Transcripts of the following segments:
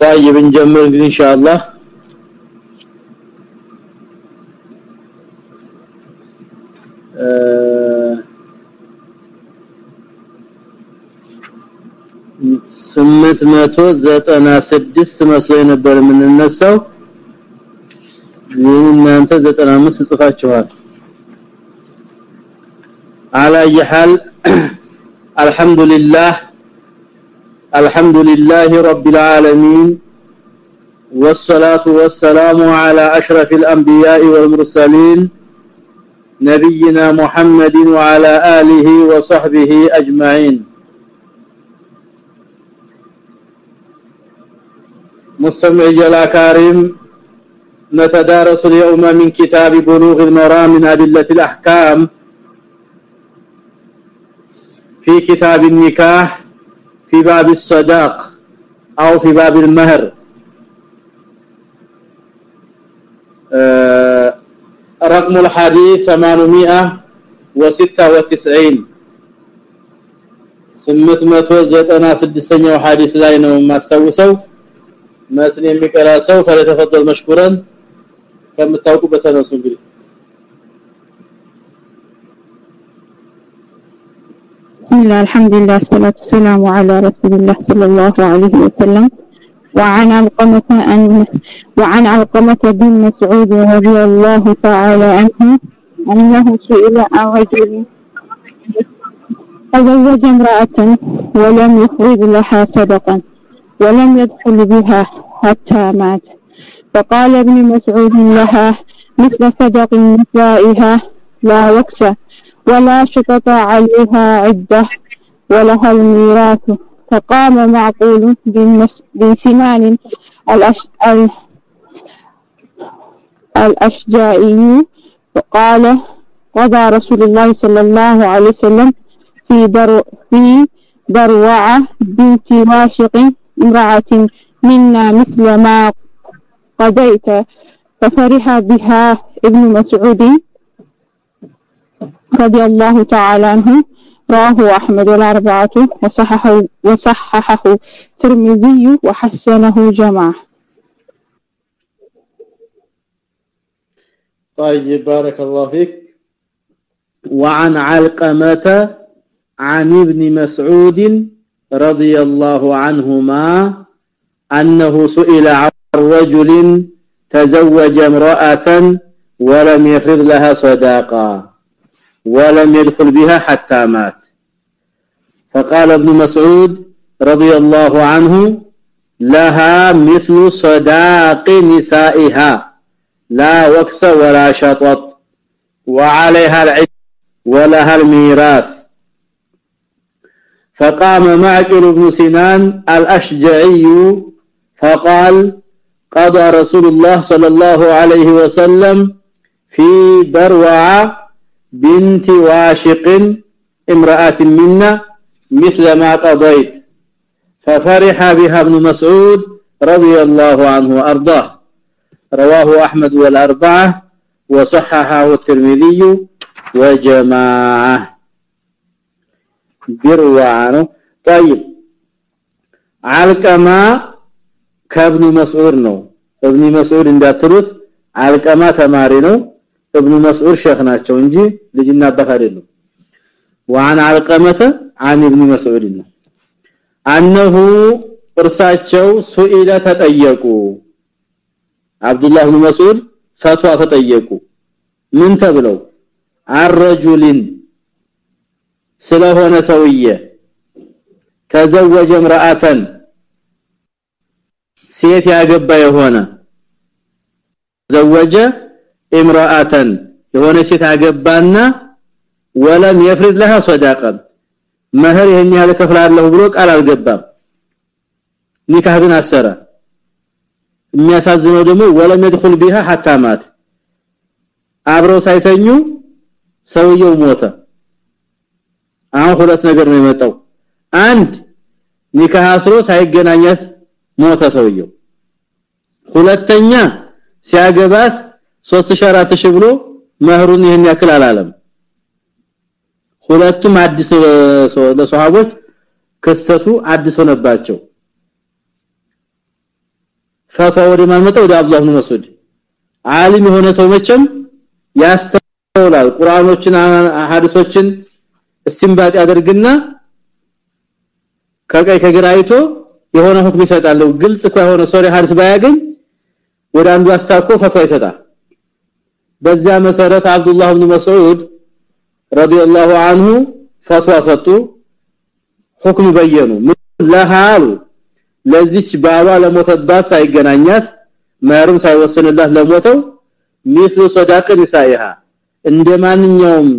طيب نجمر ان شاء الله ስምንት መቶ ዘጠና ስድስት መስሎ ነበር የምንነሳው ይህን እናንተ 95 ጽፋችኋል على اي حال الحمد لله رب العالمين والصلاة والسلام على أشرف الأنبياء والمرسلين نبينا محمد وعلى آله وصحبه أجمعين. مستمعي الكريم نتدارس اليوم من كتاب بلوغ المرام من أدلة الأحكام. في كتاب النكاح في باب الصداق أو في باب المهر. آه، رقم الحديث 896 896 ነው حديث لا ነው ማስተውሰው ማለት ነው የሚቀራ سوف ፈለተፈደል مشكورا. كم تاوقو بتنسو እንግዲህ بسم الله الحمد لله والصلاة والسلام على رسول الله صلى الله عليه وسلم وعن علقمة أن وعن علقمة بن مسعود رضي الله تعالى عنه أنه سئل عن رجل تزوج امرأة ولم يخرج لها صدقا ولم يدخل بها حتى مات فقال ابن مسعود لها مثل صدق نسائها لا وكس ولا شطط عليها عدة ولها الميراث فقام معقول بن سنان الأش... ال... الأشجائي وقال قضى رسول الله صلى الله عليه وسلم في بر في بروعة بنت واشق امرأة منا مثل ما قضيت ففرح بها ابن مسعود رضي الله تعالى عنه. رواه أحمد والأربعة وصححه وصححه الترمذي وحسنه جماعة. طيب بارك الله فيك. وعن علقمة عن ابن مسعود رضي الله عنهما أنه سئل عن رجل تزوج امرأة ولم يفرض لها صداقة. ولم يدخل بها حتى مات. فقال ابن مسعود رضي الله عنه لها مثل صداق نسائها لا وكس ولا شطط وعليها العد ولها الميراث. فقام معقل بن سنان الأشجعي فقال قضى رسول الله صلى الله عليه وسلم في بروعة بنت واشق امرأة منا مثل ما قضيت ففرح بها ابن مسعود رضي الله عنه وارضاه رواه احمد والاربعه وصححه الترمذي وجماعه بروعه طيب علقما ከብኑ መስዑድ ነው ابن መስዑድ እንዳትሩት አልቀማ ተማሪ ነው ابن መስዑድ ሼክ ናቸው እንጂ ልጅና አባት አይደሉም وعن علقمه عن ابن مسعود ነው انه እርሳቸው ሱኢለ ተጠየቁ አብዱላህ ኢብኑ መስዑድ ፈትዋ ተጠየቁ ምን ተብለው አረጁሊን ስለሆነ ሰውዬ ተዘወጀ ምራአተን ሴት ያገባ የሆነ ዘወጀ امرأة የሆነ ሴት አገባና ወለም يفرض لها صداقه መህር ይሄን ያህል ከፍላለሁ ብሎ ቃል አልገባም። ኒካህ ግን አሰረ። የሚያሳዝነው ደግሞ ወለም يدخل بها حتى مات አብረው ሳይተኙ ሰውየው ሞተ። አሁን ሁለት ነገር ነው የመጣው። አንድ ኒካህ አስሮ ሳይገናኛት ሞተ ሰውየው። ሁለተኛ ሲያገባት 3400 ብሎ መህሩን ይሄን ያክል አላለም። ሁለቱም አዲስ ለሷሃቦች ክስተቱ አዲስ ሆነባቸው። ፈትዋ ወደ ማን መጣ? ወደ አብዱላህ ኢብኑ መስዑድ። ዓሊም የሆነ ሰው መቼም ያስተውላል። ቁርአኖችን ሐዲሶችን እስቲንባጥ ያደርግና ከቀይ ከግራ አይቶ የሆነ ሁክም ይሰጣል። ግልጽ ከሆነ ሶሪ ሐዲስ ባያገኝ ወደ አንዱ አስታኮ ፈትዋ ይሰጣል በዛ መሰረት አብዱላህ ኢብኑ መስዑድ ረዲየላሁ ዐንሁ ፈትዋ ሰጡ ሁክም በየኑ። ለሃሉ ለዚች ባባ ለሞተባት ሳይገናኛት መህርም ሳይወሰንላት ለሞተው ሚስሉ ሰዳቅ ንሳይሃ እንደማንኛውም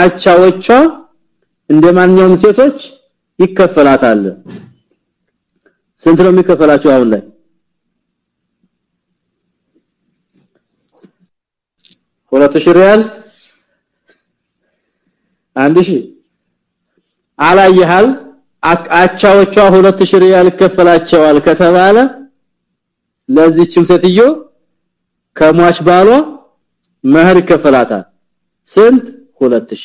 አቻዎቿ እንደማንኛውም ሴቶች ይከፈላታል። ስንት ነው የሚከፈላቸው አሁን ላይ ሁለት ሺህ ሪያል አንድ ሺህ አላየሃል አቻዎቿ 2000 ሪያል ከፈላቸዋል ከተባለ ለዚህችም ሴትዮ ከሟች ባሏ መህር ይከፈላታል ስንት 2000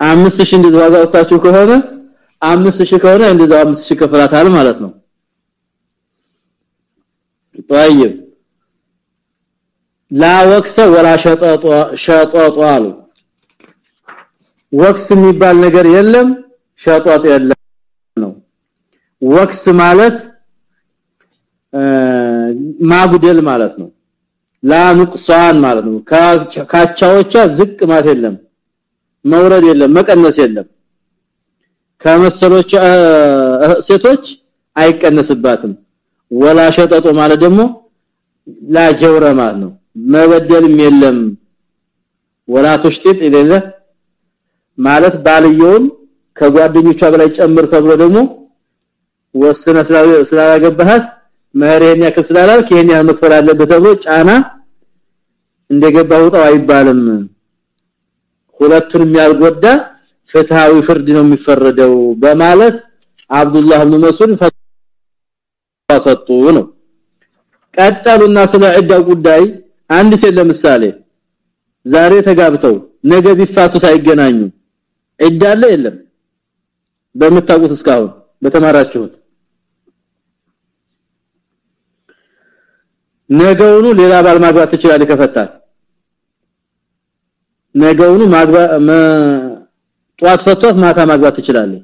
5000 እንደዛ ዋጋታችሁ ከሆነ 5000 ከሆነ እንደዛ 5000 ከፈላታል ማለት ነው طيب ላወክሰ ወላ ሸጠጦ አሉ። ወክስ የሚባል ነገር የለም ሸጠጥ የለም ነው። ወክስ ማለት ማጉደል ማለት ነው። ላኑቅሳን ማለት ነው። ካቻዎቿ ዝቅ ማለት የለም መውረድ የለም መቀነስ የለም። ከመሰሎች ሴቶች አይቀነስባትም። ወላ ሸጠጦ ማለት ደግሞ ላጀውረ ማለት ነው። መበደልም የለም። ወላ ተሽጢጥ ይለለ። ማለት ባልየውን ከጓደኞቿ በላይ ጨምር ተብሎ ደግሞ ወሰነ ስላላገባሃት መህሬን ያክል ስላላልክ ይሄን ያህል መክፈል አለበት ተብሎ ጫና እንደገባ ውጣው አይባልም። ሁለቱንም ያልጎዳ ፍትሃዊ ፍርድ ነው የሚፈረደው በማለት አብዱላህ ኢብኑ መስዑድ ፈሰጡ ነው። ቀጠሉና ስለ ዒዳ ጉዳይ አንድ ሴት ለምሳሌ ዛሬ ተጋብተው ነገ ቢፋቱ ሳይገናኙ ዒዳ አለ የለም? በምታውቁት እስካሁን በተማራችሁት? ነገውኑ ሌላ ባል ማግባት ትችላለህ ከፈታት። ነገውኑ ማግባት ጧት ፈቷት ማታ ማግባት ትችላለህ።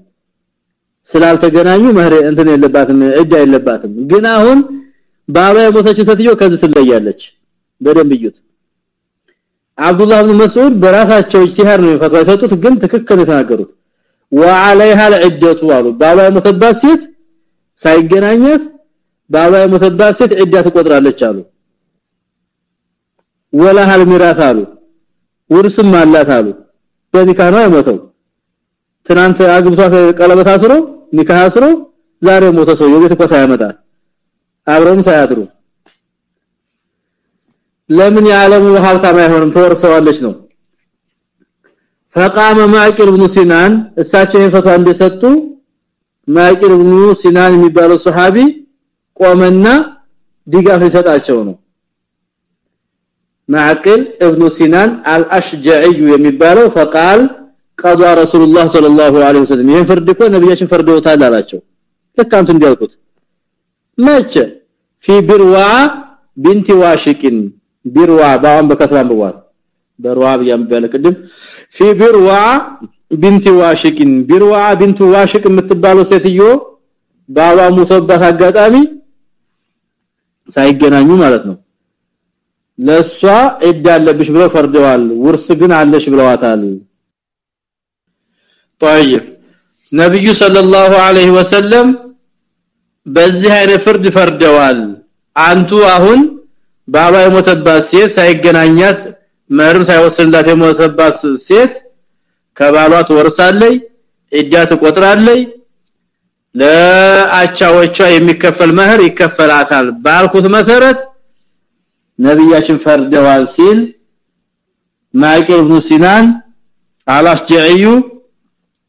ስላልተገናኙ መህረ እንትን የለባትም እዳ የለባትም ግን አሁን ባባ የሞተች ሴትዮ ከዚህ ትለያለች በደንብ ይዩት አብዱላህ ኢብኑ መስዑድ በራሳቸው ኢጅቲሃድ ነው ፈትዋ የሰጡት ግን ትክክል የተናገሩት وعليها العده አሉ ባባ የሞተባት ሴት ሳይገናኘት ባባ የሞተባት ሴት ዒዳ ትቆጥራለች አሉ ወላ ሀል ሚራስ አሉ ውርስም አላት አሉ በኒካህ ነው የሞተው ትናንት አግብቷት ቀለበት አስሮ ኒካህ አስሮ ዛሬ ሞተ ሰው የቤት እኮ ሳያመጣ አብረውም ሳያድሩ ለምን የዓለሙ ሀብታም አይሆንም ተወርሰዋለች ነው فقام ማዕቂል ኢብኑ ሲናን እሳቸው የፈቷ እንደሰጡ ማዕቂል ኢብኑ ሲናን የሚባለው ሱሐቢ ቆመና ድጋፍ ሊሰጣቸው ነው ማዕቂል ኢብኑ ሲናን አልአሽጃዒ የሚባለው فقال قضى رسول الله صلى الله عليه وسلم ይሄን ፍርድ እኮ ነብያችን ፈርደውታል አላቸው ልክ አንቱ እንዲያልኩት መቼ في بروا بنت واشق بروا ባውን በከስራን በዋት በርዋ ብያም በለቅድም في بروا بنت واشق بروا بنت واشق የምትባለው ሴትዮ ባባ ሞተባት አጋጣሚ ሳይገናኙ ማለት ነው ለሷ ዒዳ አለብሽ ብለው ፈርደዋል ውርስ ግን አለሽ ብለዋታል طيب ነብዩ ሰለላሁ ዐለይሂ ወሰለም በዚህ አይነት ፍርድ ፈርደዋል አንቱ አሁን ባባ የሞተባት ሴት ሳይገናኛት መህርም ሳይወስንላት የሞተባት ሴት ከባሏ ትወርሳለች ዒዳ ትቆጥራለች ለአቻዎቿ የሚከፈል መህር ይከፈላታል። ባልኩት መሰረት ነብያችን ፈርደዋል ሲል ማይክል ኢብኑ ሲናን አላስጀዩ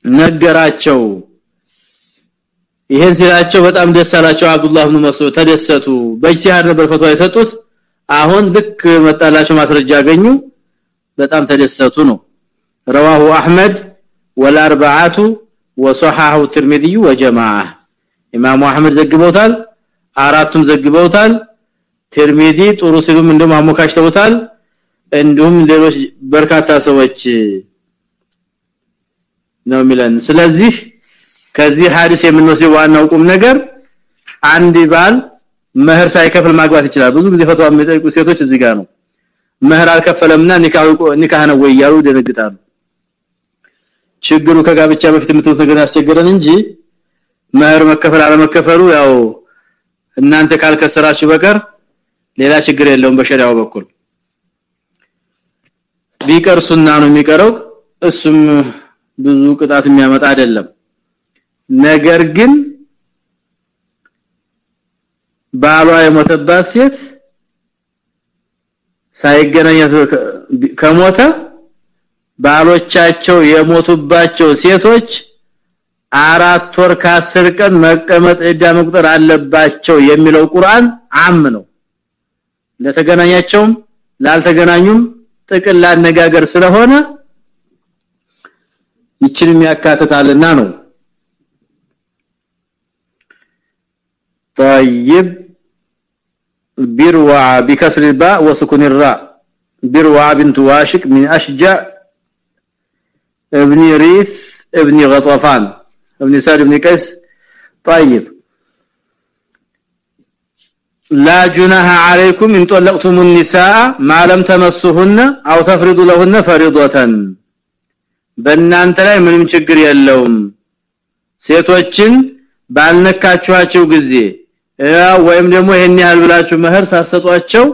ነገራቸው። ይሄን ሲላቸው በጣም ደስ አላቸው። አብዱላህ ኢብኑ መስዑድ ተደሰቱ። በእጅቲሃድ ነበር ፈትዋ የሰጡት አሁን ልክ መጣላቸው ማስረጃ አገኙ በጣም ተደሰቱ ነው رواه احمد والاربعه وصححه الترمذي وجماعه امام احمد ዘግቦታል አራቱም ዘግበውታል ተርሚዚ ጥሩ ሲሉም እንደም አሞካሽተውታል እንዲሁም ሌሎች በርካታ ሰዎች ነው ሚለን ስለዚህ ከዚህ ሐዲስ የምንወስደው ዋናው ቁም ነገር አንድ ባል መህር ሳይከፍል ማግባት ይችላል። ብዙ ጊዜ ፈቷ የሚጠይቁ ሴቶች እዚህ ጋር ነው። መህር አልከፈለምና ኒካህ ነው ወይ ያሉ ደነግጣሉ ችግሩ ከጋብቻ በፊት የምትሉት ነገር ያስቸገረን እንጂ መህር መከፈል አለመከፈሉ ያው እናንተ ካልከሰራችሁ በቀር ሌላ ችግር የለውም በሸሪያው በኩል። ቢቀርሱና ነው የሚቀረው። እሱም ብዙ ቅጣት የሚያመጣ አይደለም። ነገር ግን ባሏ የሞተባት ሴት ሳይገናኝ ከሞተ ባሎቻቸው የሞቱባቸው ሴቶች አራት ወር ከአስር ቀን መቀመጥ እዳ መቁጠር አለባቸው የሚለው ቁርአን አም ነው ለተገናኛቸውም ላልተገናኙም ጥቅል አነጋገር ስለሆነ ይችንም ያካትታልና ነው طيب بروا بكسر الباء وسكون الراء بروا بنت واشق من اشجع ابن ريث ابن غطفان ابن سعد بن قيس طيب لا جناح عليكم ان طلقتم النساء ما لم تمسوهن او تفرضوا لهن فريضه በእናንተ ላይ ምንም ችግር የለውም ሴቶችን ባልነካችኋቸው ጊዜ ወይም ደግሞ ይሄን ያህል ብላችሁ መህር ሳሰጧቸው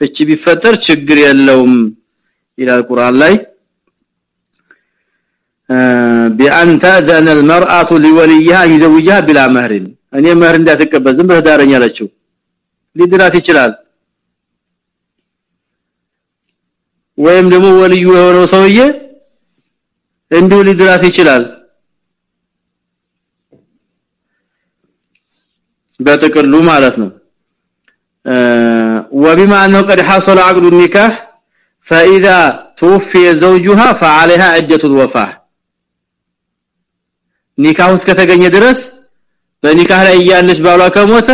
ፍቺ ቢፈጠር ችግር የለውም ይላል ቁርአን ላይ بان تاذن المراه لوليها يزوجها بلا مهر እኔ መህር እንዳትቀበል ዝም ብለህ ዳረኝ አለችው ሊድራት ይችላል ወይም ደግሞ ወልዩ የሆነው ሰውዬ እንዲሁ ሊድራት ይችላል በጥቅሉ ማለት ነው وبما انه قد حصل عقد النكاح فاذا توفي زوجها فعليها عده الوفاه ኒካሁ እስከተገኘ ድረስ በኒካህ ላይ ያለች ባሏ ከሞተ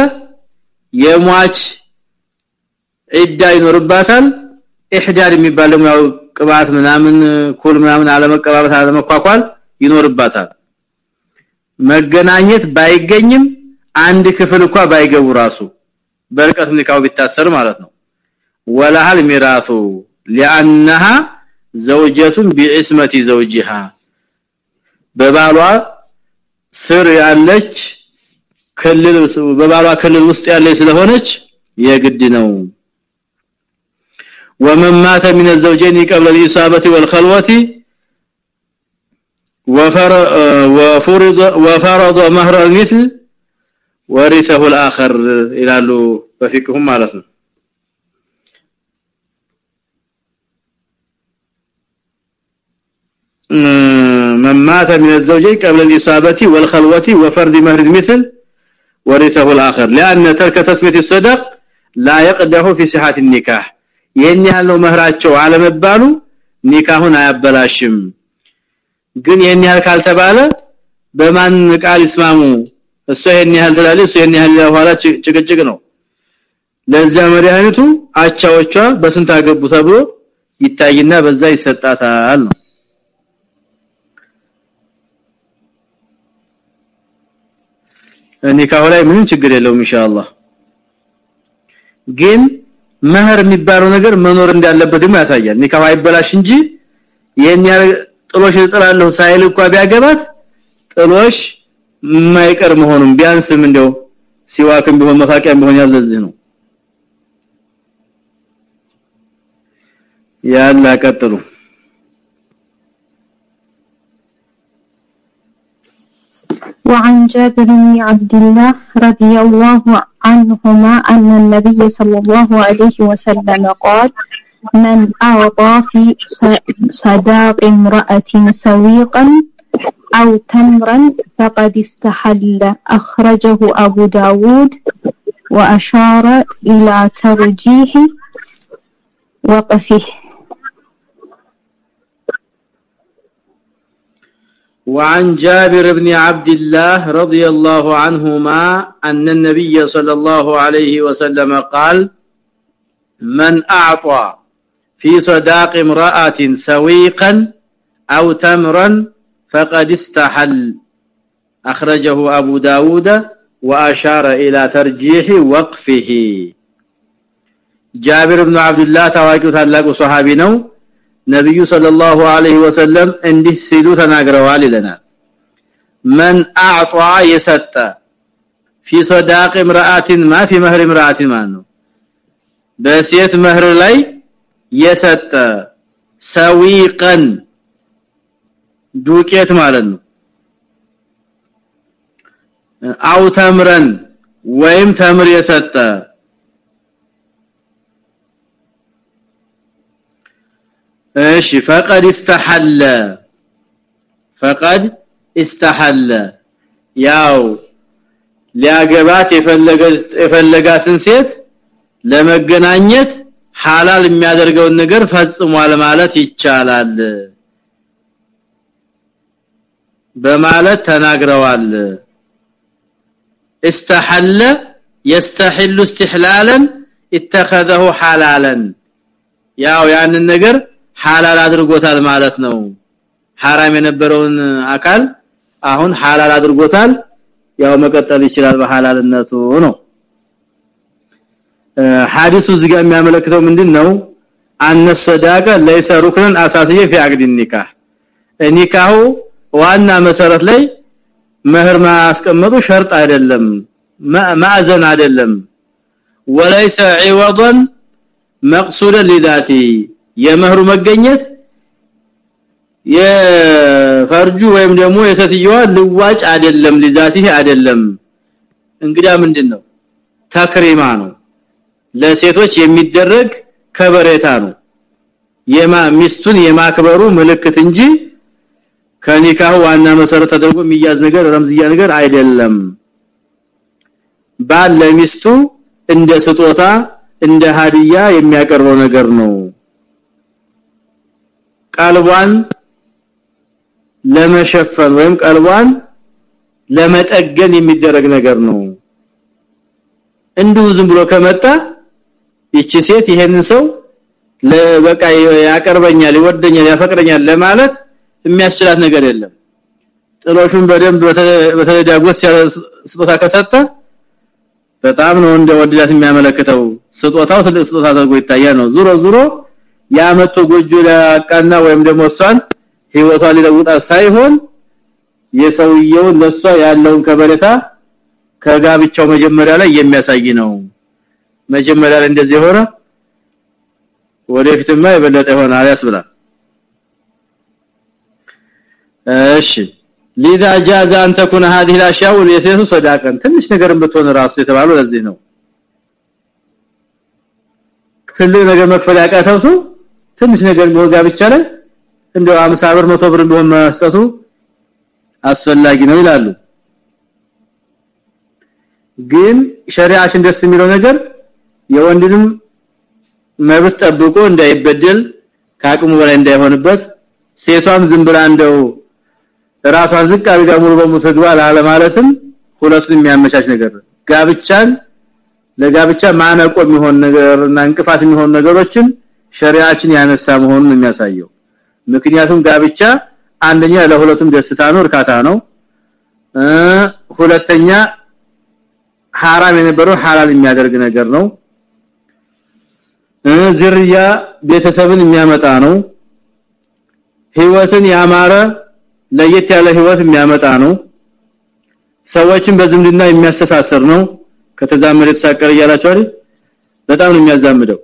የሟች ዒዳ ይኖርባታል ኢህዳር የሚባል ደግሞ ያው ቅባት ምናምን ኩል ምናምን አለመቀባበት አለመኳኳል ይኖርባታል መገናኘት ባይገኝም አንድ ክፍል እንኳን ባይገቡ ራሱ በርቀት ንካው ቢታሰር ማለት ነው ወላህል ሚራሱ لانها زوجة بعصمه زوجها በባሏ ስር ያለች ክልል በባሏ ክልል ውስጥ ያለች ስለሆነች የግድ ነው ومن مات من الزوجين قبل الاصابه والخلوه وفرض وفرض مهر المثل ورثه الاخر ይላሉ በፊቅሁም ማለት ነው من مات من الزوجين قبل الاصابه والخلوه وفرض مهر المثل ورثه الاخر لان ترك تسميه الصدق لا يقدح في صحه النكاح ይሄን ያለው መህራቸው አለመባሉ ኒካሁን አያበላሽም ግን ይሄን ያህል ካልተባለ በማን ቃል ይስማሙ እሱ ይሄን ያህል ትላል እሱ ይሄን ያህል በኋላ ጭቅጭቅ ነው። ለዛ መድኃኒቱ አቻዎቿ በስንት አገቡ ተብሎ ይታይና በዛ ይሰጣታል ነው። ኒካሁ ላይ ምንም ችግር የለውም ኢንሻአላህ። ግን መህር የሚባለው ነገር መኖር እንዳለበት ያሳያል። ኒካሁ አይበላሽ እንጂ የኛ ጥሎሽ ጥራለሁ ሳይል እንኳን ቢያገባት ጥሎሽ የማይቀር መሆኑን ቢያንስም እንደው ሲዋክም ቢሆን መፋቂያም ቢሆን ያለዚህ ነው ያላ ቀጥሉ وعن جابر بن عبد الله رضي الله عنهما أن النبي صلى الله عليه وسلم قال من أعطى في صداق امرأة سويقا أو تمرا فقد استحل. أخرجه أبو داود وأشار إلى ترجيح وقفه. وعن جابر بن عبد الله رضي الله عنهما أن النبي صلى الله عليه وسلم قال من أعطى في صداق امرأة سويقا أو تمرا فقد استحل أخرجه أبو داود وأشار إلى ترجيح وقفه جابر بن عبد الله ታዋቂው ታላቁ ሱሐቢ ነው ነብዩ ሰለላሁ ዐለይሂ ወሰለም እንዲህ ሲሉ ተናግረዋል ይለናል من اعطى የሰጠ في صداق امراه ما في مهر امراه ማን ነው በሴት መህር ላይ የሰጠ ሰዊቀን ዱቄት ማለት ነው አው ተምረን ወይም ተምር የሰጠ እሺ فقد استحل فقد استحل ያው ሊያገባት የፈለጋትን ሴት ለመገናኘት ሐላል የሚያደርገውን ነገር ፈጽሟል ማለት ይቻላል በማለት ተናግረዋል استحل يستحل استحلالا اتخذه حلالا ያው ያንን ነገር ሐላል አድርጎታል ማለት ነው حرام የነበረውን አካል አሁን ሐላል አድርጎታል ያው መቀጠል ይችላል በሐላልነቱ ነው ሐዲሱ እዚህ ጋር የሚያመለክተው ምንድነው አነ ሰዳቀ ለይሰ ሩክንን አሳስየ في عقد النكاح ኒካሁ ዋና መሰረት ላይ መህር ማስቀመጡ ሸርጥ አይደለም ማዕዘን አይደለም وليس عوضا مقصودا لذاته የመህሩ መገኘት የፈርጁ ወይም ደግሞ የሰትየዋ ልዋጭ አይደለም ለዛቲህ አይደለም እንግዳ ምንድነው ተክሪማ ነው ለሴቶች የሚደረግ ከበሬታ ነው የማ ሚስቱን የማክበሩ ምልክት እንጂ ከኒካሁ ዋና መሰረት ተደርጎ የሚያዝ ነገር ረምዝያ ነገር አይደለም። ባል ለሚስቱ እንደ ስጦታ እንደ ሀዲያ የሚያቀርበው ነገር ነው። ቀልቧን ለመሸፈን ወይም ቀልቧን ለመጠገን የሚደረግ ነገር ነው። እንዲሁ ዝም ብሎ ከመጣ ይቺ ሴት ይሄንን ሰው ለበቃ ያቀርበኛል ይወደኛል ያፈቅረኛል ለማለት የሚያስችላት ነገር የለም። ጥሎሹን በደንብ በተዳጎስ ስጦታ ከሰጠ በጣም ነው እንደ ወድዳት የሚያመለክተው። ስጦታው ትልቅ ስጦታ ተደርጎ ይታያል ነው። ዙሮ ዙሮ ያመቶ ጎጆ ለቃና ወይም ደግሞ እሷን ህይወቷ ሊለውጣ ሳይሆን የሰውየው ለሷ ያለውን ከበረታ ከጋብቻው መጀመሪያ ላይ የሚያሳይ ነው። መጀመሪያ ላይ እንደዚህ ሆነ ወደፊትማ የበለጠ ይሆናል ያስብላል እሺ لذا جاز ان تكون هذه الاشياء واليسير صداقا ትንሽ ነገር ብትሆን ራሱ የተባለው ለዚህ ነው ትልቅ ነገር መክፈል ያቃተው ሰው ትንሽ ነገር ቢወጋ ብቻ ላይ እንደው 50 ብር 100 ብር ቢሆን መስጠቱ አስፈላጊ ነው ይላሉ ግን ሸሪዓችን ደስ የሚለው ነገር የወንድንም መብት ጠብቆ እንዳይበደል ከአቅሙ በላይ እንዳይሆንበት ሴቷም ዝም ብላ እንደው ራሷን ዝቅ አድርጋ ሙሉ በሙሉ ትግባ ላለማለትም ሁለቱን የሚያመቻች ነገር ጋብቻን ለጋብቻ ማነቆ የሚሆን ነገር እና እንቅፋት የሚሆን ነገሮችን ሸሪዓችን ያነሳ መሆኑን የሚያሳየው። ምክንያቱም ጋብቻ አንደኛ ለሁለቱም ደስታ ነው እርካታ ነው። ሁለተኛ ሐራም የነበረው ሐላል የሚያደርግ ነገር ነው። ዝርያ ቤተሰብን የሚያመጣ ነው። ህይወትን ያማረ ለየት ያለ ህይወት የሚያመጣ ነው። ሰዎችን በዝምድና የሚያስተሳሰር ነው። ከተዛመደ ተሳቀረ እያላችሁ አይደል? በጣም ነው የሚያዛምደው።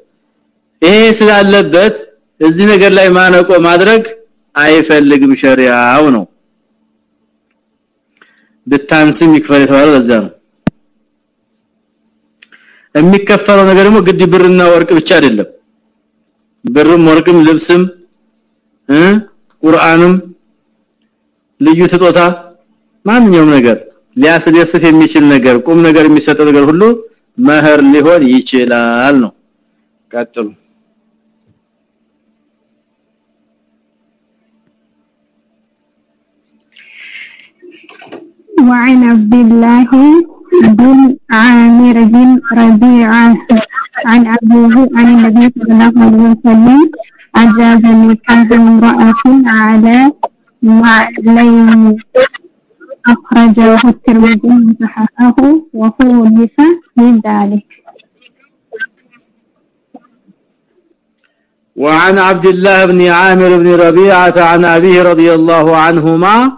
ይሄ ስላለበት እዚህ ነገር ላይ ማነቆ ማድረግ አይፈልግም ሸሪዓው ነው። ብታንስም ይክፈል የተባለው ለዛ ነው። የሚከፈለው ነገር ደግሞ ግድ ብርና ወርቅ ብቻ አይደለም። ብርም ወርቅም ልብስም ቁርአንም ልዩ ስጦታ ማንኛውም ነገር ሊያስደስት የሚችል ነገር ቁም ነገር የሚሰጠው ነገር ሁሉ መህር ሊሆን ይችላል ነው ቀጥሉ وعن عبد الله بن عامر بن ربيعة عن أبيه عن النبي صلى الله عليه وسلم أجاز نكاح امرأة على معلين أخرجه الترمذي وصححه وخولف من ذلك. وعن عبد الله بن عامر بن ربيعة عن أبيه رضي الله عنهما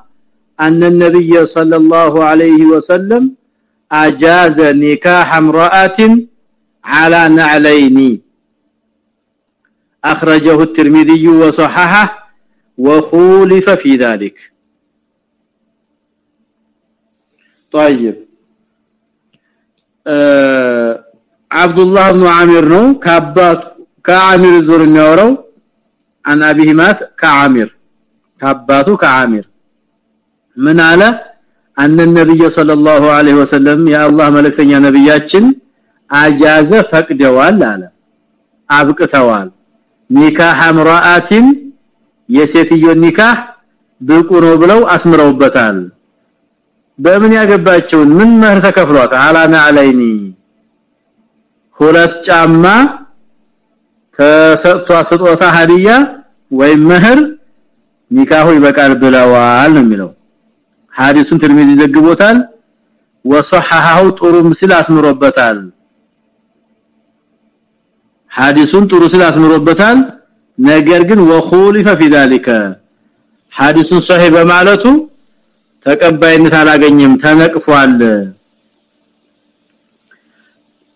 أن النبي صلى الله عليه وسلم أجاز نكاح امرأة على نعلين. أخرجه الترمذي وصححه وخولف في ذلك طيب آه عبد الله بن عامر ነው ከአባቱ ከአሚር ዙር የሚያወራው عن ابيه مات كعامر ከአባቱ ከአሚር ምን አለ ان النبي صلى الله عليه وسلم يا الله መልእክተኛ ነብያችን አጃዘ ፈቅደዋል አለ አብቅተዋል ኒካህ አምራአቲን የሴትዮ ኒካህ ብቁ ነው ብለው አስምረውበታል። በምን ያገባቸውን? ምን መህር ተከፍሏት? አላና አለይኒ ሁለት ጫማ ተሰጥቷ ስጦታ ሀዲያ ወይም መህር ኒካሁ ይበቃል ብለዋል ነው የሚለው። ሐዲሱን ትርሚዚ ዘግቦታል። ወሰሐሐው ጥሩ ምስል አስምሮበታል። ሐዲሱን ጥሩ ስል አስምሮበታል ነገር ግን ወኹሊፈ في ذلك ሐዲሱን ሷሂህ በማለቱ ተቀባይነት አላገኘም ተነቅፏል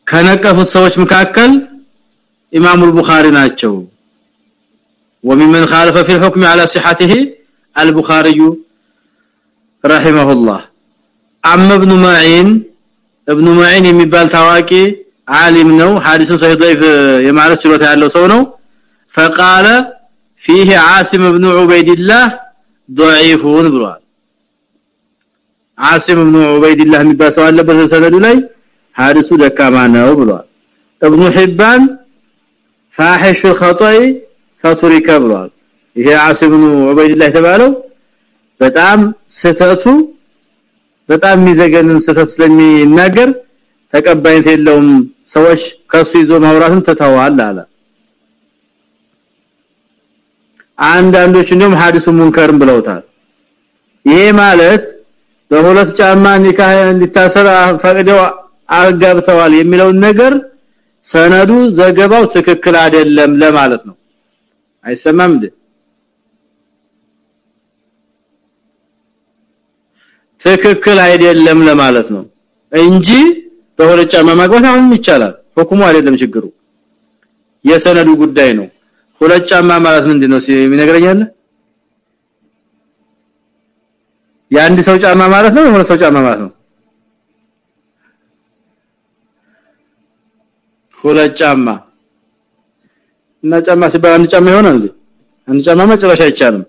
ከነቀፉት ሰዎች መካከል ኢማሙ البخاري ናቸው وممن خالف في الحكم على صحته البخاري رحمه الله عم ابن معين ابن معين የሚባል ታዋቂ ዓሊም ነው ሐዲስን ሰሂህ ضعيف የማለት ችሎታ ያለው ሰው ነው فقال فيه عاصم بن عبيد الله ضعيف ብሏል عاصم بن عبيد الله የሚባል ሰው አለ በሰነዱ ላይ ሐዲሱ ደካማ ነው ብሏል ابن حبان فاحش الخطأ فترك ብሏል ይሄ عاصم بن عبيد الله የተባለው በጣም ስተቱ በጣም የሚዘገንን ስተት ስለሚናገር ተቀባይነት የለውም ሰዎች ከሱ ይዞ ማውራትን ተተዋል አለ አንዳንዶች እንደውም ሐዲሱ ሙንከርም ብለውታል። ይሄ ማለት በሁለት ጫማ ኒካህ እንዲታሰር ፈቅደው አጋብተዋል የሚለውን ነገር ሰነዱ ዘገባው ትክክል አይደለም ለማለት ነው። አይሰማም ትክክል አይደለም ለማለት ነው እንጂ በሁለት ጫማ ማግባት አሁን ይቻላል። ሁክሙ አይደለም ችግሩ። የሰነዱ ጉዳይ ነው ሁለት ጫማ ማለት ምንድነው? የሚነግረኛል የአንድ ሰው ጫማ ማለት ነው የሁለት ሰው ጫማ ማለት ነው? ሁለት ጫማ። እና ጫማ ሲባል አንድ ጫማ ይሆናል እንዴ? አንድ ጫማ መጨረሻ አይቻልም።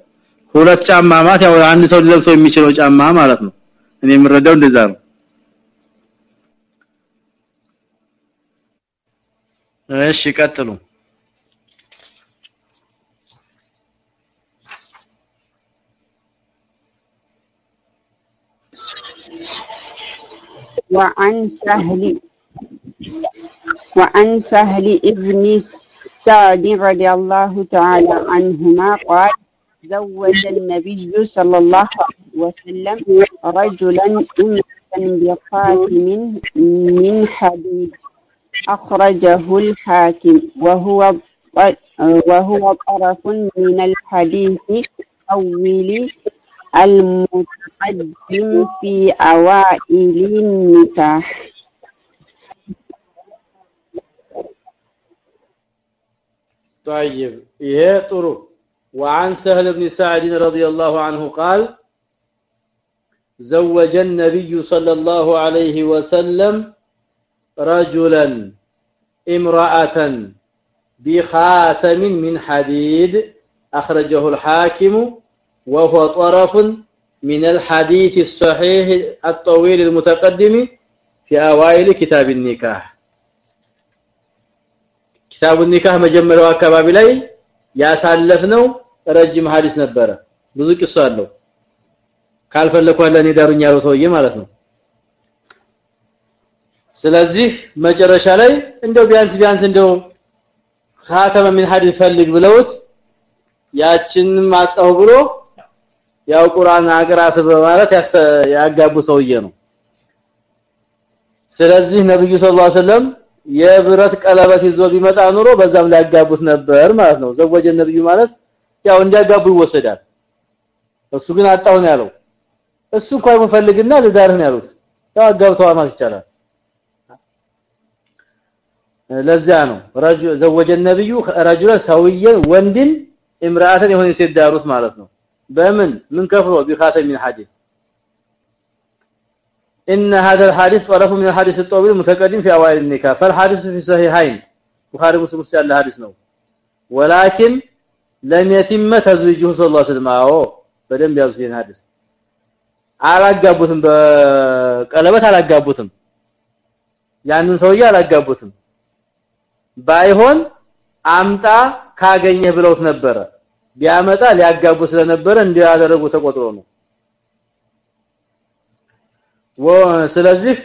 ሁለት ጫማ ማለት ያው አንድ ሰው ሊለብሰው የሚችለው ጫማ ማለት ነው። እኔ የምረዳው እንደዛ ነው። እሺ ቀጥሉ وعن سهل وعن سهل ابن سعد رضي الله تعالى عنهما قال زوج النبي صلى الله عليه وسلم رجلا امرأة بخاتم من حديد أخرجه الحاكم وهو وهو طرف من الحديث أول المتقدم في أوائل النكاح. طيب إيه طرق؟ وعن سهل بن سعد رضي الله عنه قال زوج النبي صلى الله عليه وسلم رجلا امرأة بخاتم من حديد أخرجه الحاكم وهو طرف من الحديث الصحيح الطويل المتقدم في اوائل كتاب النكاح كتاب النكاح መጀመሪያው አካባቢ ላይ ያሳለፍነው ረጅም ሐዲስ ነበረ ብዙ ቂሶ አለው ካልፈለኩ አለኔ ዳሩኝ ያለው ሰውዬ ማለት ነው ስለዚህ መጨረሻ ላይ እንደው ቢያንስ ቢያንስ እንደው ኻተመ ምን ሐዲስ ፈልግ ብለውት ያችን ማጣው ብሎ ያው ቁርአን አቅራት በማለት ያጋቡ ሰውዬ ነው። ስለዚህ ነብዩ ሰለላሁ ዐለይሂ የብረት ቀለበት ይዞ ቢመጣ ኑሮ በዛም ሊያጋቡት ነበር ማለት ነው። ዘወጀ ነብዩ ማለት ያው እንዲያጋቡ ይወሰዳል። እሱ ግን አጣው ነው ያለው እሱ እንኳን የምፈልግና ልዳርህ ነው ያሉት። ያው አጋብተዋል ማለት ይቻላል። ለዚያ ነው ረጁ ዘወጀ ነብዩ ረጁለ ሰውየን ወንድን امرأة የሆነ ሴት ዳሩት ማለት ነው። በምን ምን ከፍሮ ቢኻተም من حديث ان هذا الحديث طرف من الحديث الطويل المتقدم في اوائل النكاح فالحديث في صحيحين بخاري مسلم ያለ ሐዲስ ነው ولكن لم يتم تزويجه صلى الله عليه وسلم አዎ በደንብ ያዙ ይሄን ሐዲስ አላጋቡትም በቀለበት አላጋቡትም ያንን ሰውዬ አላጋቡትም ባይሆን አምጣ ካገኘህ ብለውት ነበረ ቢያመጣ ሊያጋቡ ስለነበረ እንዲያደረጉ ተቆጥሮ ነው። ስለዚህ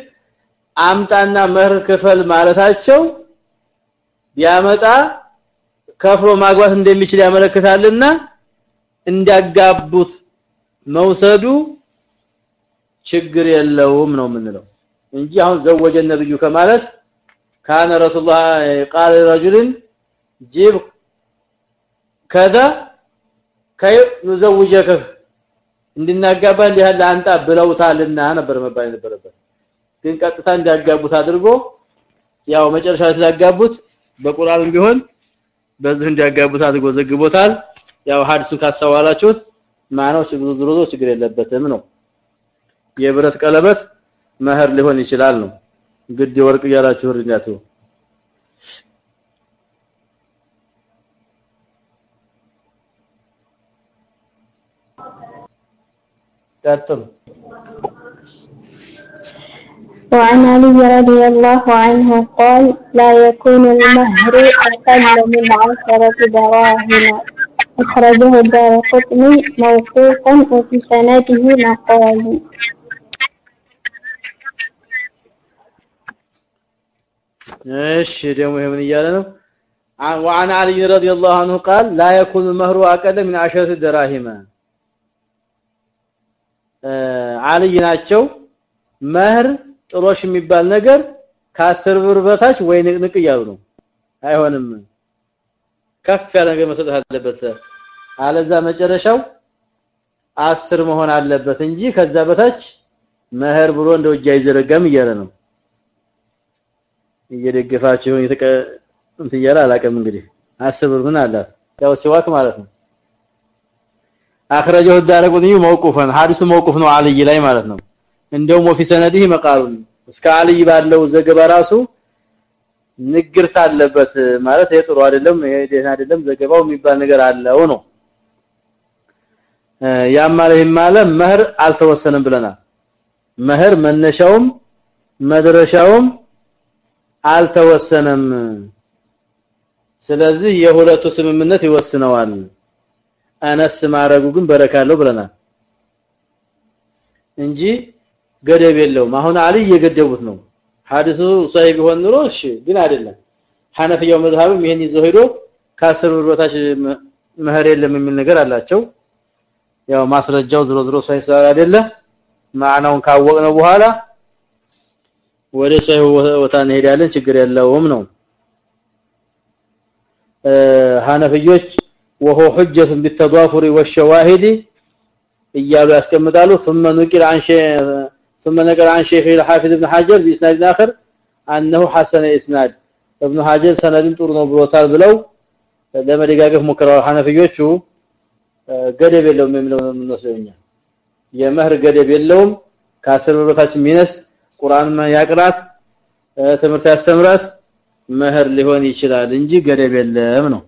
አምጣና መህር ክፈል ማለታቸው ቢያመጣ ከፍሎ ማግባት እንደሚችል ያመለክታልና እንዲያጋቡት መውሰዱ ችግር የለውም ነው የምንለው። እንጂ አሁን ዘወጀ ነብዩ ከማለት ካነ ረሱላህ ቃል ረጁልን ጂብ ከዛ ከይ ንዘውጀከ እንድናጋባ እንዲህ ያለ አንጣ ብለውታልና ነበር መባል ነበረበት ግን ቀጥታ እንዲያጋቡት አድርጎ ያው መጨረሻ ስላጋቡት በቁርአን ቢሆን በዚህ እንዲያጋቡት አድርጎ ዘግቦታል። ያው ሐዲሱን ካስተዋላችሁት ማነው? ችግሩ ችግር የለበትም ነው። የብረት ቀለበት መህር ሊሆን ይችላል ነው። ግድ ወርቅ ያላችሁ ርዳቱ وعن علي رضي الله عنه قال لا يكون المهر أقل من عشرة دراهم. أخرجه الدار قطني موثوقا وفي سنته مقال. إيش يوم يوم لنا وعن علي رضي الله عنه قال لا يكون المهر أقل من عشرة دراهم. አልይ ናቸው። መህር ጥሮሽ የሚባል ነገር ከአስር ብር በታች ወይ ንቅንቅ እያሉ ነው። አይሆንም። ከፍ ያለ ነገር መሰጠት አለበት። አለዛ መጨረሻው አስር መሆን አለበት እንጂ ከዛ በታች መህር ብሎ እንደው እጅ አይዘረጋም እያለ ነው። እየደገፋችሁ የተቀ እንት እያለ አላቀም እንግዲህ። አስር ብር ምን አላት? ያው ሲዋክ ማለት ነው አخرجه الدارقطني موقوفا حادث موقوف ነው علي ላይ ማለት ነው። እንደውም وفي سنده مقال እስከ ባለው ዘገባ ራሱ ንግርት አለበት ማለት የጥሩ አይደለም የደህና አይደለም ዘገባው የሚባል ነገር አለው ነው። ያማለ ይማለ መህር አልተወሰነም ብለናል። መህር መነሻውም መድረሻውም አልተወሰነም። ስለዚህ የሁለቱ ስምምነት ይወስነዋል። አነስ ማረጉ ግን በረካለው ብለናል። እንጂ ገደብ የለውም። አሁን አሊ እየገደቡት ነው። ሐዲሱ ሷሂህ ቢሆን ኑሮ እሺ ግን አይደለም። ሐነፊያው መዝሐብም ይሄን ይዞ ሄዶ ከአስር ብር በታች መህር የለም የሚል ነገር አላቸው። ያው ማስረጃው ዝሮ ዝሮ ሷሂህ አይደለ? ማዕናውን ካወቅነው በኋላ ወደ ሷሂህ ወታ እንሄዳለን ችግር የለውም ነው። ሐነፊዮች وهو حجة بالتضافر والشواهد እያሉ ያስቀምጣሉ ثم نقل عن شيء ثم نقل عن شيخ الحافظ ابن حجر باسناد اخر انه حسن اسناد ابن حجر ሰነድን ጥሩ ነው ብሎታል ብለው ለመደጋገፍ ሞክረዋል ሐነፊዮቹ ገደብ የለውም የሚለው ምንወስደውኛ የመህር ገደብ የለውም ከአስር ብር በታች ሚነስ ቁርአን ያቅራት ትምህርት ያስተምራት መህር ሊሆን ይችላል እንጂ ገደብ የለም ነው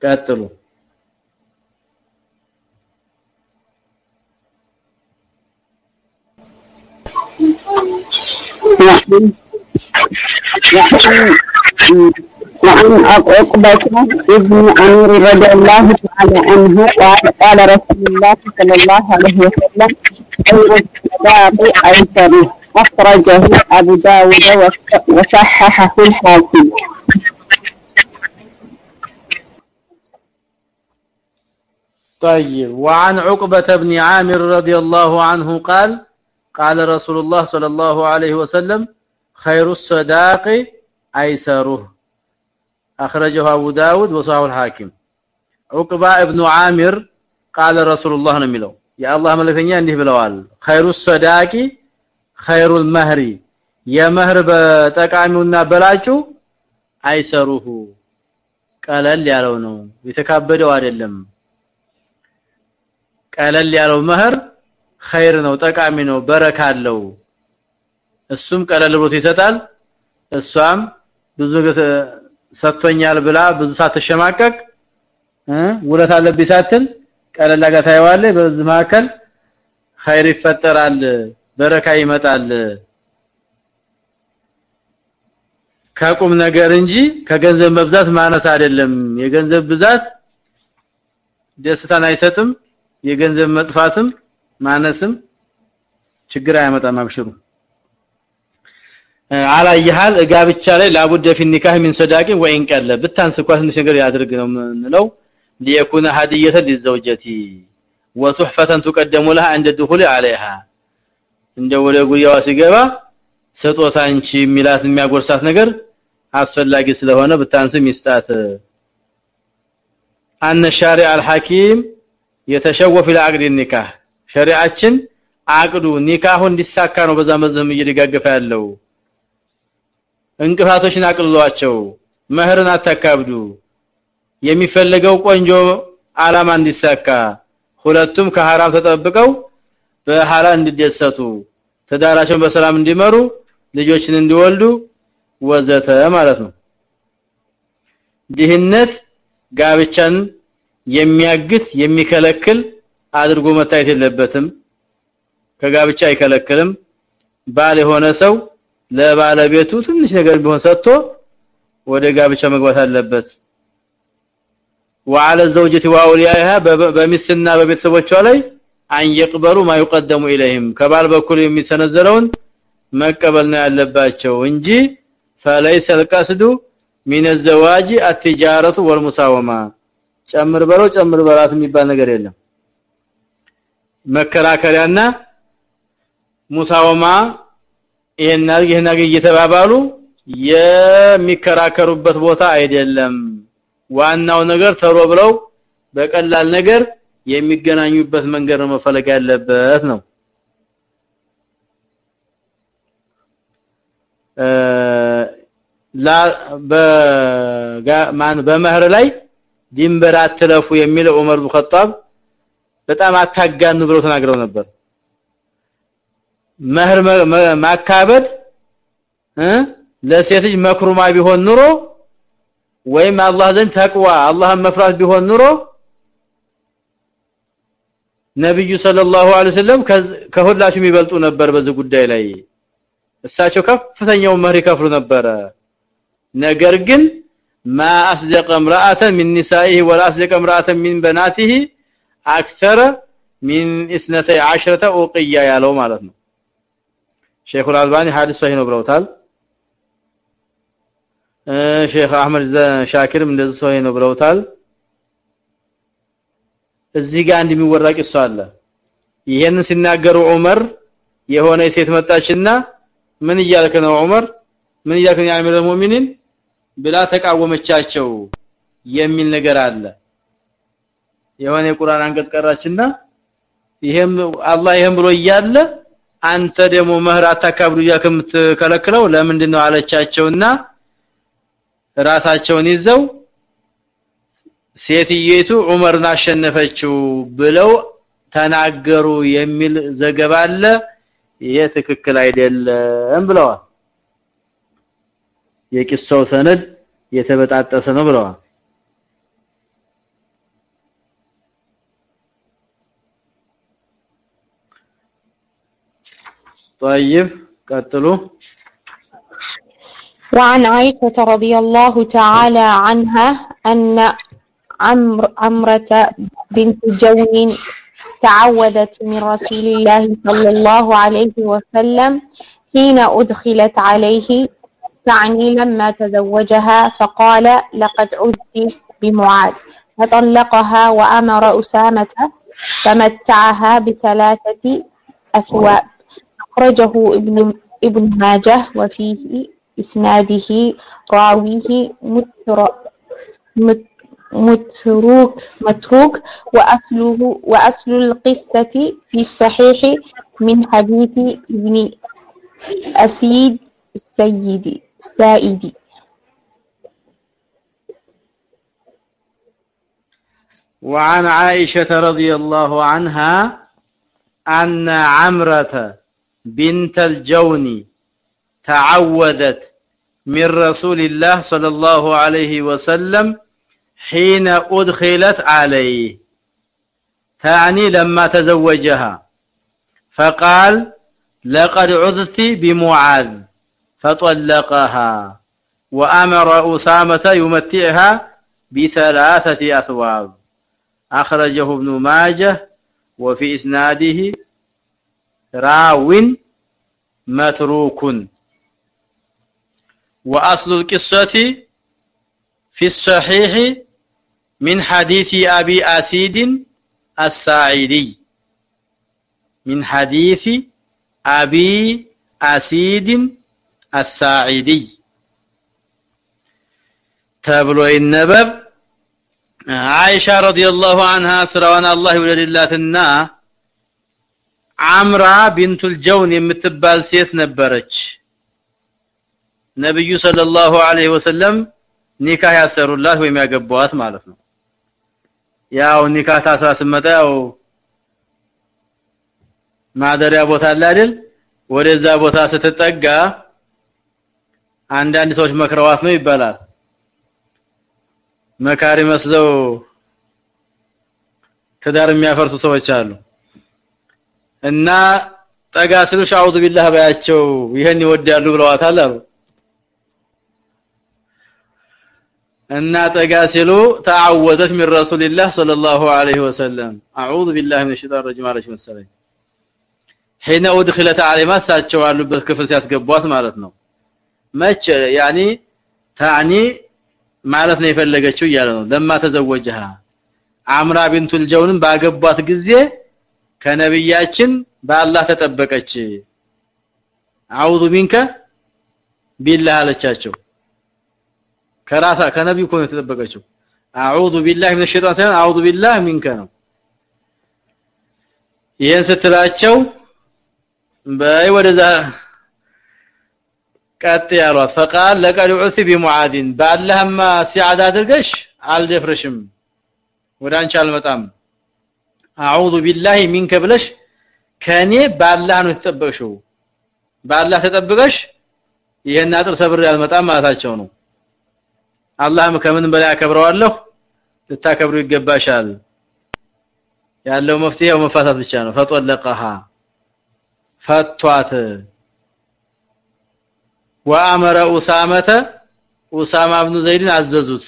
quatro وعن عقبة ابن عمير رضي الله تعالى عنه قال قال رسول الله صلى الله عليه وسلم خير الكتاب أيسره أخرجه أبو داود وصححه الحاكم. طيب وعن عقبة بن عامر رضي الله عنه قال قال رسول الله صلى الله عليه وسلم خير الصداق ايسره اخرجه ابو داود وصححه الحاكم عقبة ابن عامر قال رسول الله ነው የሚለው የአላህ መልእክተኛ እንዲህ ብለዋል خير الصداق خير المهر የመህር በጠቃሚውና በላጩ አይሰሩሁ ቀለል ያለው ነው የተካበደው አይደለም ቀለል ያለው መህር ኸይር ነው ጠቃሚ ነው በረካ አለው። እሱም ቀለል ብሎት ይሰጣል። እሷም ብዙ ሰጥቶኛል ብላ ብዙ ሳትሸማቀቅ ውለት አለብኝ ሳትል ቀለል አጋ ታየዋለ በዚህ መካከል ኸይር ይፈጠራል በረካ ይመጣል። ከቁም ነገር እንጂ ከገንዘብ መብዛት ማነስ አይደለም። የገንዘብ ብዛት ደስታን አይሰጥም የገንዘብ መጥፋትም ማነስም ችግር አያመጣም አብሽሩ አላየሃል ጋብቻ ላይ ላቡደ ፊ ኒካህ ሚን ሰዳቂ ወይን ቀለ ብታንስ እንኳን ትንሽ ነገር ያድርግ ነው ምንለው ليكون هديه للزوجه وتحفه تقدم لها عند الدخول عليها እንደ ወለ ጉያዋ ሲገባ ስጦታ አንቺ ሚላት የሚያጎርሳት ነገር አስፈላጊ ስለሆነ ብታንስም ይስጣት አነ ሻሪዕ አልሐኪም የተሸወፍ ለአቅድ ኒካህ። ሸሪዓችን አቅዱ ኒካሁ እንዲሳካ ነው በዛ መዝህም እየደጋገፈ ያለው። እንቅፋቶችን አቅልሏቸው መህርን አታካብዱ። የሚፈልገው ቆንጆ አላማ እንዲሳካ ሁለቱም ከሐራም ተጠብቀው በሐላል እንዲደሰቱ ትዳራቸውን በሰላም እንዲመሩ ልጆችን እንዲወልዱ ወዘተ ማለት ነው። ድህነት ጋብቻን የሚያግት የሚከለክል አድርጎ መታየት የለበትም ከጋብቻ አይከለክልም ባል የሆነ ሰው ለባለቤቱ ትንሽ ነገር ቢሆን ሰጥቶ ወደ ጋብቻ መግባት አለበት وعلى الزوجه واوليائها በሚስትና በቤተሰቦቿ ላይ አን يقبلوا ما يقدم اليهم ከባል በኩል የሚሰነዘረውን መቀበል ነው ያለባቸው እንጂ فليس القصد من الزواج التجاره والمساومه ጨምር በለው ጨምር በራት የሚባል ነገር የለም። መከራከሪያና ሙሳወማ ይሄን ይሄን እየተባባሉ የሚከራከሩበት ቦታ አይደለም። ዋናው ነገር ተሮ ብለው በቀላል ነገር የሚገናኙበት መንገድ ነው መፈለግ ያለበት ነው። ላ በማን በመህር ላይ ድንበር አትለፉ የሚል ዑመር ኢብኑ ኸጣብ በጣም አታጋኑ ብለው ተናግረው ነበር። መህር ማካበድ ለሴት ልጅ መክሩማ ቢሆን ኑሮ ወይም አላህ ዘንድ ተቅዋ አላህን መፍራት ቢሆን ኑሮ ነብዩ ሰለላሁ ዐለይሂ ወሰለም ከሁላችሁም ይበልጡ ነበር በዚህ ጉዳይ ላይ። እሳቸው ከፍተኛው መህር ይከፍሉ ነበረ። ነገር ግን ما اصدق امراه من نسائه ولا اصدق امراه من بناته اكثر من 12 اوقيه ያለው ማለት ነው ሼኹ አልባኒ ሐዲስ ሰሂህ ነው ብለውታል ሼክ አህመድ ሻኪርም እንደዚህ ሰው ነው ብለውታል እዚህ ጋር እንደሚወራ ቂሷ አለ ይሄን ሲናገሩ ዑመር የሆነ ሴት መጣችና ምን እያልክ ነው ዑመር ምን እያልክ ነው ያሚር ሙእሚኒን ብላ ተቃወመቻቸው የሚል ነገር አለ። የሆነ የቁርአን አንቀጽ ቀራችና ይሄም አላህ ይሄም ብሎ እያለ አንተ ደግሞ መህር አታካብዱ ያከምትከለክለው ለምንድነው አለቻቸውና ራሳቸውን ይዘው ሴትየቱ ዑመርን አሸነፈችው ብለው ተናገሩ የሚል ዘገባ አለ። ይሄ ትክክል አይደለም ብለዋል የቂሶው ሰነድ የተበጣጠሰ ነው ብለዋል طيب ቀጥሉ وعن عائشة رضي الله تعالى عنها أن عمر عمرة بنت جون تعوذت من رسول الله صلى الله عليه وسلم حين أدخلت عليه تعني لما تزوجها فقال لقد عذت بمعاذ. فطلقها وأمر أسامة فمتعها بثلاثة أثواب. أخرجه ابن ابن ماجه وفيه إسناده راويه متر متروك متروك وأصله وأصل القصة في الصحيح من حديث ابن أسيد السيد السائدي وعن عائشة رضي الله عنها أن عمرة بنت الجون تعوذت من رسول الله صلى الله عليه وسلم حين أدخلت عليه. تعني لما تزوجها. فقال لقد عذت بمعاذ. فطلقها وأمر أسامة يمتعها بثلاثة أثواب. أخرجه ابن ماجه وفي إسناده راو متروك. وأصل القصة في الصحيح من حديث أبي أسيد الساعدي. من حديث أبي أسيد አሳዒዲ ተብሎ ይነበብ። አይሻ ረዲየላሁ ዐንሃ ስራዋን አላህ ይወደድላትና አምራ ቢንቱል ጀውን የምትባል ሴት ነበረች። ነብዩ ሰለላሁ ዐለይሂ ወሰለም ኒካህ ያሰሩላት ወይም ያገቧት ማለት ነው። ያው ኒካህ ታስራ ስትመጣ ማደሪያ ቦታ አለ አይደል? ወደዛ ቦታ ስትጠጋ አንዳንድ ሰዎች መክረዋት ነው ይባላል መካሪ መስለው ትዳር የሚያፈርሱ ሰዎች አሉ እና ጠጋ ስሉሽ አውዙ ቢላህ ባያቸው ይሄን ይወዳሉ ብለዋታል አሉ እና ጠጋ ሲሉ ተዓወደት من رسول الله صلى الله عليه وسلم اعوذ بالله من الشيطان الرجيم አለች መሰለኝ حين ادخلت عليه ማሳቸው አሉበት ክፍል ሲያስገቧት ማለት ነው መቼ? ያኒ ታኒ ማለት ነው የፈለገችው እያለ ነው። ለማ ተዘወጀها አምራ ቢንቱል ጀውንን ባገቧት ጊዜ ከነብያችን በአላህ ተጠበቀች። አውዙ ሚንከ ቢላህ አለቻቸው። ከራሳ ከነብዩ እኮ ነው የተጠበቀችው። አዑዙ ቢላህ ሚነሽ ሸይጣን ሳይሆን አዑዙ ቢላህ ሚንከ ነው። ይሄን ስትላቸው በይ ወደዛ ቀጥ ያሏት فقال لقد عث بمعاذ ባላህማ ሲዓድ አድርገሽ አልደፍርሽም ወዳንቻ አልመጣም አዑዙ ቢላሂ ሚንከ ብለሽ ከኔ ባላህ ነው የተጠበቅሽው ባላህ ተጠብቀሽ ይሄን አጥር ሰብር ያልመጣም ማለታቸው ነው አላህም ከምን በላይ አከብረዋለሁ ልታከብሩ ይገባሻል ያለው መፍትሄው መፋታት ብቻ ነው ፈጠለቀሃ ፈቷት ወአመረ ኡሳመተ ኡሳማ ኢብኑ ዘይድን አዘዙት።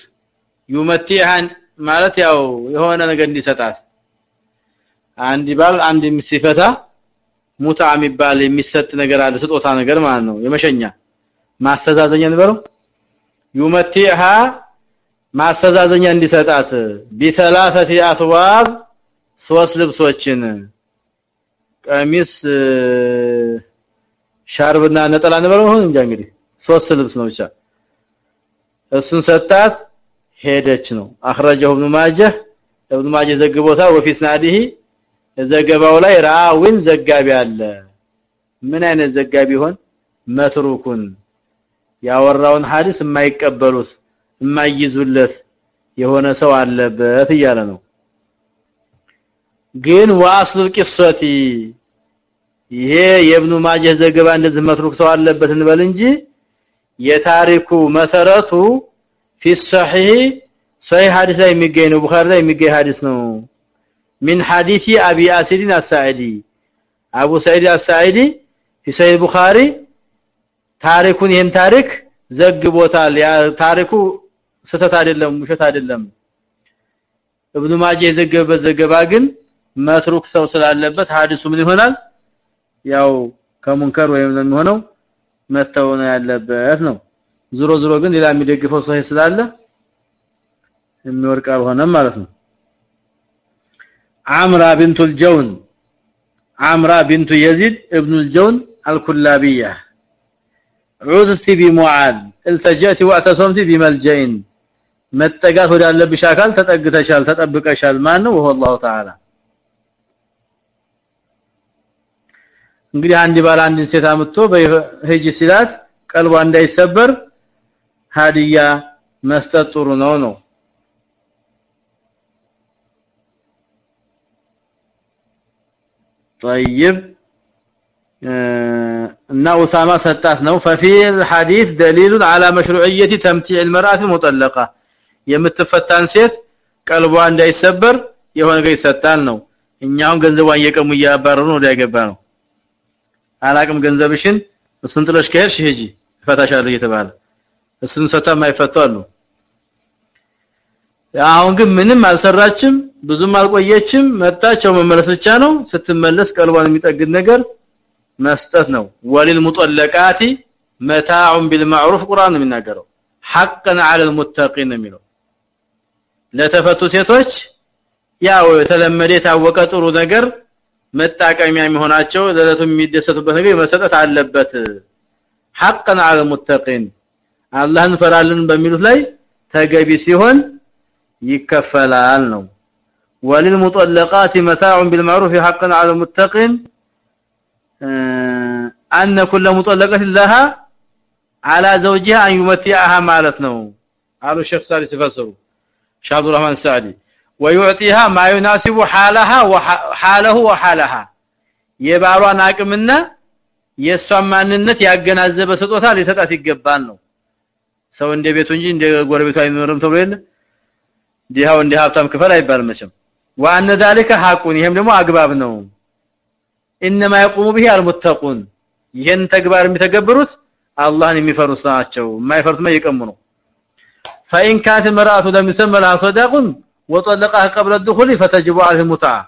ዩመቲሃን ማለት ያው የሆነ ነገር እንዲሰጣት። አንድ ባል አንድ ሲፈታ ሙታ የሚባል የሚሰጥ ነገር አለ ስጦታ ነገር ማለት ነው የመሸኛ ማስተዛዘኛ ነበረው ዩመቲሃ ማስተዛዘኛ እንዲሰጣት። ቢሰላሰቲ አትዋብ ሶስት ልብሶችን ቀሚስ ሻርብና ነጠላ ነበር ሆነ እንጃ እንግዲህ ሶስት ልብስ ነው ብቻ። እሱን ሰጣት ሄደች ነው። اخرجه ابن ماجه ابن ماجه ዘግቦታል وفي سناده ዘገባው ላይ ራዊን ዘጋቢ አለ። ምን አይነት ዘጋቢ ይሆን? መትሩኩን። ያወራውን ሐዲስ የማይቀበሉት የማይይዙለት የሆነ ሰው አለበት እያለ ነው። ግን ዋስሉ ቂሶቲ ይሄ የኢብኑ ማጀህ ዘገባ እንደዚህ መትሩክ ሰው አለበት እንበል እንጂ የታሪኩ መሰረቱ في الصحيح صحيح حديث ላይ የሚገኝ ነው ቡኻሪ ላይ የሚገኝ ሐዲስ ነው من حديث ابي اسيد الساعدي ابو سعيد الساعدي في صحيح البخاري ታሪኩን ይሄን ታሪክ ዘግቦታል ያ ታሪኩ ስተት አይደለም ውሸት አይደለም ኢብኑ ማጀ የዘገበበት ዘገባ ግን መትሩክ ሰው ስላለበት ሐዲሱ ምን ይሆናል ያው ከሙንከር ወይም ለሚሆነው መተው ነው ያለበት ነው ዙሮ ዙሮ ግን ሌላ የሚደግፈው ሰው ስላለ የሚወርቅ አልሆነም ማለት ነው አምራ ቢንቱ الجون አምራ ቢንቱ የዚድ ابن الجون الكلابيه عذت بمعاذ التجأت واعتصمت بملجئ መጠጋት ወዳለብሽ አካል ተጠግተሻል ተጠብቀሻል ማን ነው ወሁ አላሁ እንግዲህ አንድ ባል አንድ ሴት አምጥቶ በህጅ ሲላት ቀልቧ እንዳይሰበር ሃዲያ መስጠት ጥሩ ነው ነው طيب እና ኡሳማ ሰጣት ነው ففي الحديث دليل على مشروعيه تمتيع المراه المطلقه የምትፈታን ሴት ቀልቧ እንዳይሰበር የሆነ ነገር ይሰጣል ነው እኛውን ገንዘቧን እየቀሙ እያባረሩ ነው ያገባ ነው አላቅም ገንዘብሽን እሱን ጥለሽ ከሄድሽ ሂጂ ፈታሻለሁ እየተባለ እሱን ሰታ ማይፈቷሉ አሁን ግን ምንም አልሰራችም ብዙም አልቆየችም መጣቸው መመለስ ብቻ ነው ስትመለስ ቀልቧን የሚጠግድ ነገር መስጠት ነው ወሊል ሙጠለቃቲ መታዑን ቢልማዕሩፍ ቁርአን ነው የሚናገረው ሐቀን على المتقين የሚለው ለተፈቱ ሴቶች ያው የተለመደ የታወቀ ጥሩ ነገር መጣቀሚያ የሚሆናቸው ለለቱ የሚደሰቱበት ነገር መሰጠት አለበት ሐቀን على المتقين አላህን ፈራልን በሚሉት ላይ ተገቢ ሲሆን ይከፈላል ነው وللمطلقات متاع بالمعروف حقا على المتقين ان كل مطلقه لها على زوجها ان يمتعها ማለት ነው አሉ ሼክ ሳሊ ሲፈሰሩ ሻህ አብዱራህማን ሳዲ ويعطيها ما يناسب حالها وحاله وحالها የባሏን አቅምና የሷን ማንነት ያገናዘበ ስጦታ ሊሰጣት ይገባል ነው ሰው እንደ ቤቱ እንጂ እንደ ጎረቤቱ አይኖርም ተብሎ የለ ዲሃው እንደ ሀብታም ክፈል አይባልም መቼም وان ذلك حق ይሄም ደግሞ አግባብ ነው انما يقوم به المتقون ይሄን ተግባር የሚተገብሩት አላህን የሚፈሩት ናቸው የማይፈሩት ማይቀሙ ነው فإن كانت المرأة لم يسمى لها صداق وطلقها قبل الدخول فتجب عليه المتعة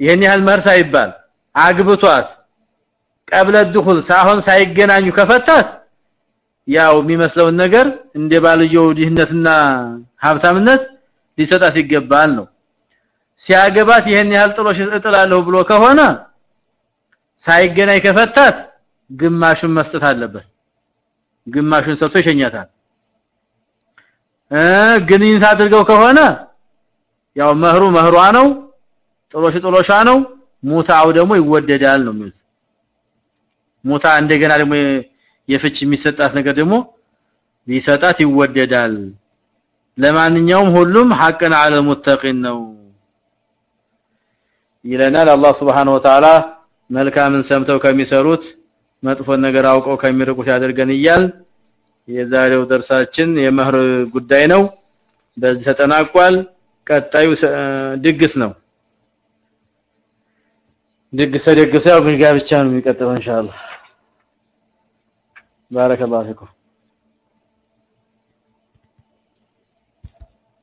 ይሄን ያህል መህር ሳይባል አግብቷት قبل الدخول ሳይሆን ሳይገናኙ ከፈታት ያው የሚመስለውን ነገር እንደ ባልየው ድህነትና ሀብታምነት ሊሰጣት ይገባል ነው ሲያገባት ይሄን ያህል ጥሎሽ እጥላለሁ ብሎ ከሆነ ሳይገናኝ ከፈታት ግማሹን መስጠት አለበት ግማሹን ሰጥቶ ይሸኛታል እ ግንኙነት አድርገው ከሆነ ያው መህሩ መህሯ ነው ጥሎሽ ጥሎሻ ነው ሙታው ደግሞ ይወደዳል ነው የሚሉት። ሙታ እንደገና ደግሞ የፍች የሚሰጣት ነገር ደግሞ ሊሰጣት ይወደዳል። ለማንኛውም ሁሉም ሐቅን አለ ሙተቂን ነው ይለናል። አላህ Subhanahu Wa Ta'ala መልካምን ሰምተው ከሚሰሩት መጥፎ ነገር አውቀው ከሚርቁት ያደርገን እያል የዛሬው ደርሳችን የመህር ጉዳይ ነው። በዚህ ተጠናቋል። ቀጣዩ ድግስ ነው። ድግስ ደግሰው ጋብቻ ነው የሚቀጥለው ኢንሻአላህ። ባረከላሁ ፊኩም